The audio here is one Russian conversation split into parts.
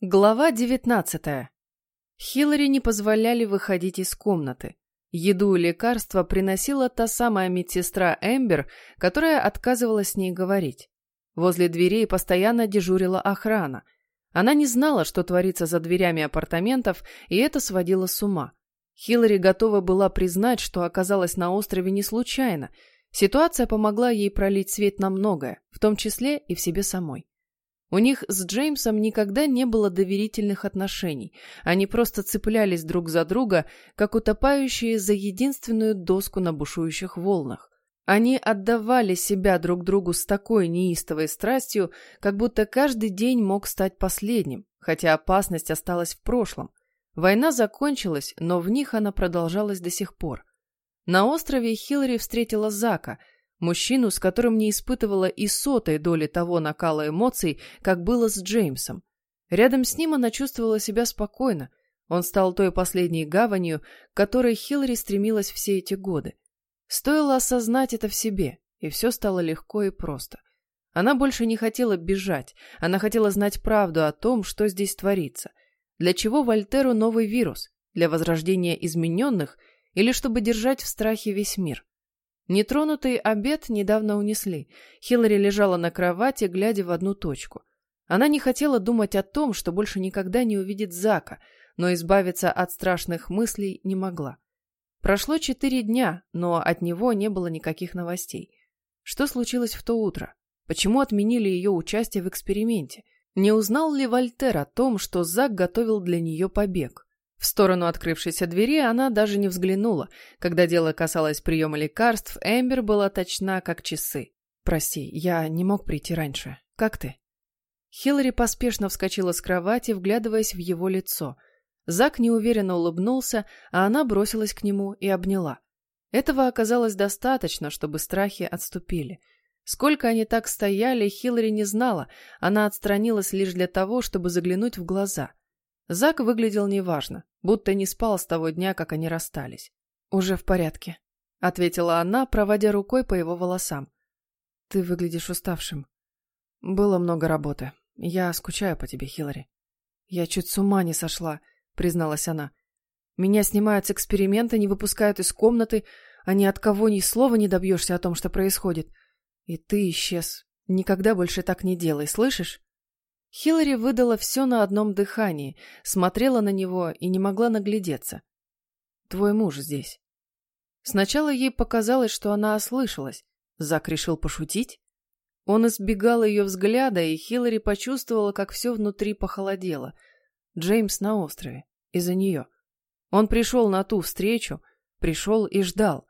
Глава девятнадцатая. Хиллари не позволяли выходить из комнаты. Еду и лекарства приносила та самая медсестра Эмбер, которая отказывалась с ней говорить. Возле дверей постоянно дежурила охрана. Она не знала, что творится за дверями апартаментов, и это сводило с ума. Хиллари готова была признать, что оказалась на острове не случайно. Ситуация помогла ей пролить свет на многое, в том числе и в себе самой. У них с Джеймсом никогда не было доверительных отношений. Они просто цеплялись друг за друга, как утопающие за единственную доску на бушующих волнах. Они отдавали себя друг другу с такой неистовой страстью, как будто каждый день мог стать последним, хотя опасность осталась в прошлом. Война закончилась, но в них она продолжалась до сих пор. На острове Хиллари встретила Зака – Мужчину, с которым не испытывала и сотой доли того накала эмоций, как было с Джеймсом. Рядом с ним она чувствовала себя спокойно. Он стал той последней гаванью, к которой Хиллари стремилась все эти годы. Стоило осознать это в себе, и все стало легко и просто. Она больше не хотела бежать, она хотела знать правду о том, что здесь творится. Для чего Вольтеру новый вирус? Для возрождения измененных или чтобы держать в страхе весь мир? Нетронутый обед недавно унесли. Хиллари лежала на кровати, глядя в одну точку. Она не хотела думать о том, что больше никогда не увидит Зака, но избавиться от страшных мыслей не могла. Прошло четыре дня, но от него не было никаких новостей. Что случилось в то утро? Почему отменили ее участие в эксперименте? Не узнал ли Вольтер о том, что Зак готовил для нее побег? В сторону открывшейся двери она даже не взглянула. Когда дело касалось приема лекарств, Эмбер была точна, как часы. «Прости, я не мог прийти раньше. Как ты?» Хиллари поспешно вскочила с кровати, вглядываясь в его лицо. Зак неуверенно улыбнулся, а она бросилась к нему и обняла. Этого оказалось достаточно, чтобы страхи отступили. Сколько они так стояли, Хиллари не знала, она отстранилась лишь для того, чтобы заглянуть в глаза. Зак выглядел неважно, будто не спал с того дня, как они расстались. «Уже в порядке», — ответила она, проводя рукой по его волосам. «Ты выглядишь уставшим. Было много работы. Я скучаю по тебе, Хиллари». «Я чуть с ума не сошла», — призналась она. «Меня снимают с эксперимента, не выпускают из комнаты, а ни от кого ни слова не добьешься о том, что происходит. И ты исчез. Никогда больше так не делай, слышишь?» Хиллари выдала все на одном дыхании, смотрела на него и не могла наглядеться. «Твой муж здесь». Сначала ей показалось, что она ослышалась. Зак решил пошутить. Он избегал ее взгляда, и Хиллари почувствовала, как все внутри похолодело. Джеймс на острове. Из-за нее. Он пришел на ту встречу, пришел и ждал.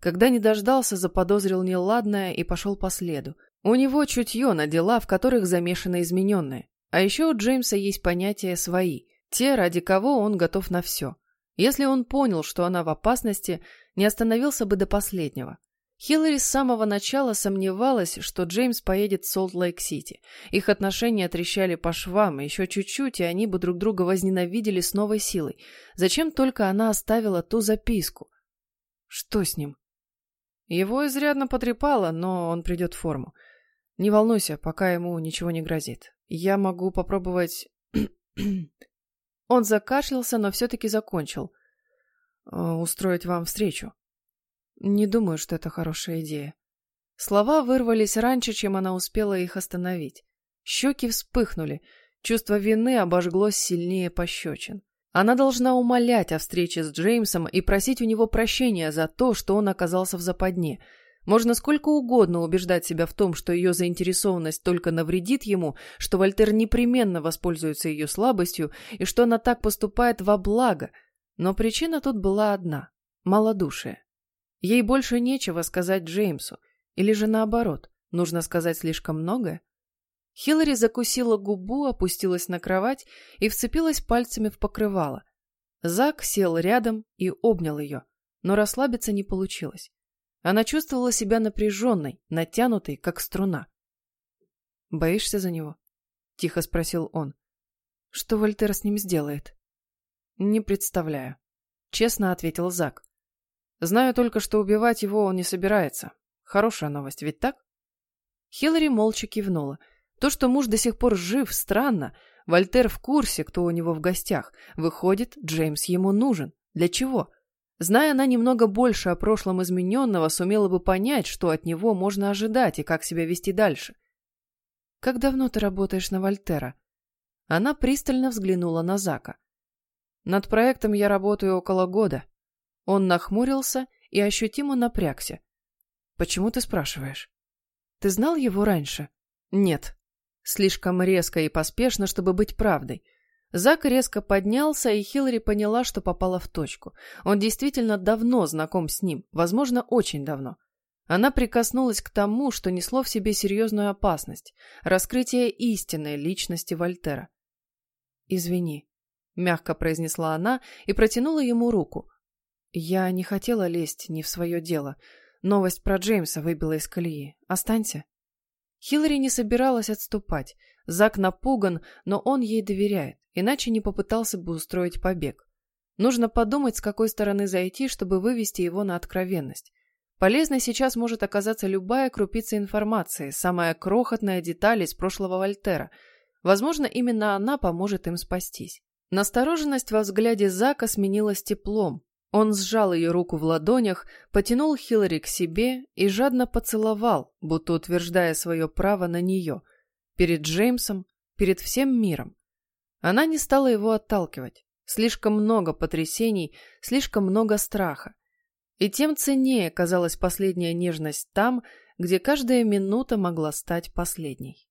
Когда не дождался, заподозрил неладное и пошел по следу. У него чутье на дела, в которых замешаны измененные. А еще у Джеймса есть понятия «свои», те, ради кого он готов на все. Если он понял, что она в опасности, не остановился бы до последнего. Хиллари с самого начала сомневалась, что Джеймс поедет в Солт-Лейк-Сити. Их отношения трещали по швам, еще чуть-чуть, и они бы друг друга возненавидели с новой силой. Зачем только она оставила ту записку? Что с ним? Его изрядно потрепало, но он придет в форму. Не волнуйся, пока ему ничего не грозит. Я могу попробовать... Он закашлялся, но все-таки закончил. Э, устроить вам встречу. Не думаю, что это хорошая идея. Слова вырвались раньше, чем она успела их остановить. Щеки вспыхнули. Чувство вины обожглось сильнее пощечин. Она должна умолять о встрече с Джеймсом и просить у него прощения за то, что он оказался в западне — можно сколько угодно убеждать себя в том, что ее заинтересованность только навредит ему, что Вольтер непременно воспользуется ее слабостью и что она так поступает во благо. Но причина тут была одна – малодушие. Ей больше нечего сказать Джеймсу. Или же наоборот, нужно сказать слишком многое? Хиллари закусила губу, опустилась на кровать и вцепилась пальцами в покрывало. Зак сел рядом и обнял ее, но расслабиться не получилось. Она чувствовала себя напряженной, натянутой, как струна. «Боишься за него?» — тихо спросил он. «Что Вольтер с ним сделает?» «Не представляю», — честно ответил Зак. «Знаю только, что убивать его он не собирается. Хорошая новость, ведь так?» Хиллари молча кивнула. То, что муж до сих пор жив, странно. Вольтер в курсе, кто у него в гостях. Выходит, Джеймс ему нужен. Для чего? Зная она немного больше о прошлом измененного, сумела бы понять, что от него можно ожидать и как себя вести дальше. «Как давно ты работаешь на Вольтера?» Она пристально взглянула на Зака. «Над проектом я работаю около года». Он нахмурился и ощутимо напрягся. «Почему ты спрашиваешь?» «Ты знал его раньше?» «Нет». Слишком резко и поспешно, чтобы быть правдой. Зак резко поднялся, и Хиллари поняла, что попала в точку. Он действительно давно знаком с ним, возможно, очень давно. Она прикоснулась к тому, что несло в себе серьезную опасность – раскрытие истинной личности Вольтера. «Извини», – мягко произнесла она и протянула ему руку. «Я не хотела лезть не в свое дело. Новость про Джеймса выбила из колеи. Останься». Хиллари не собиралась отступать. Зак напуган, но он ей доверяет иначе не попытался бы устроить побег. Нужно подумать, с какой стороны зайти, чтобы вывести его на откровенность. Полезной сейчас может оказаться любая крупица информации, самая крохотная деталь из прошлого Вольтера. Возможно, именно она поможет им спастись. Настороженность во взгляде Зака сменилась теплом. Он сжал ее руку в ладонях, потянул Хиллари к себе и жадно поцеловал, будто утверждая свое право на нее. Перед Джеймсом, перед всем миром. Она не стала его отталкивать. Слишком много потрясений, слишком много страха. И тем ценнее казалась последняя нежность там, где каждая минута могла стать последней.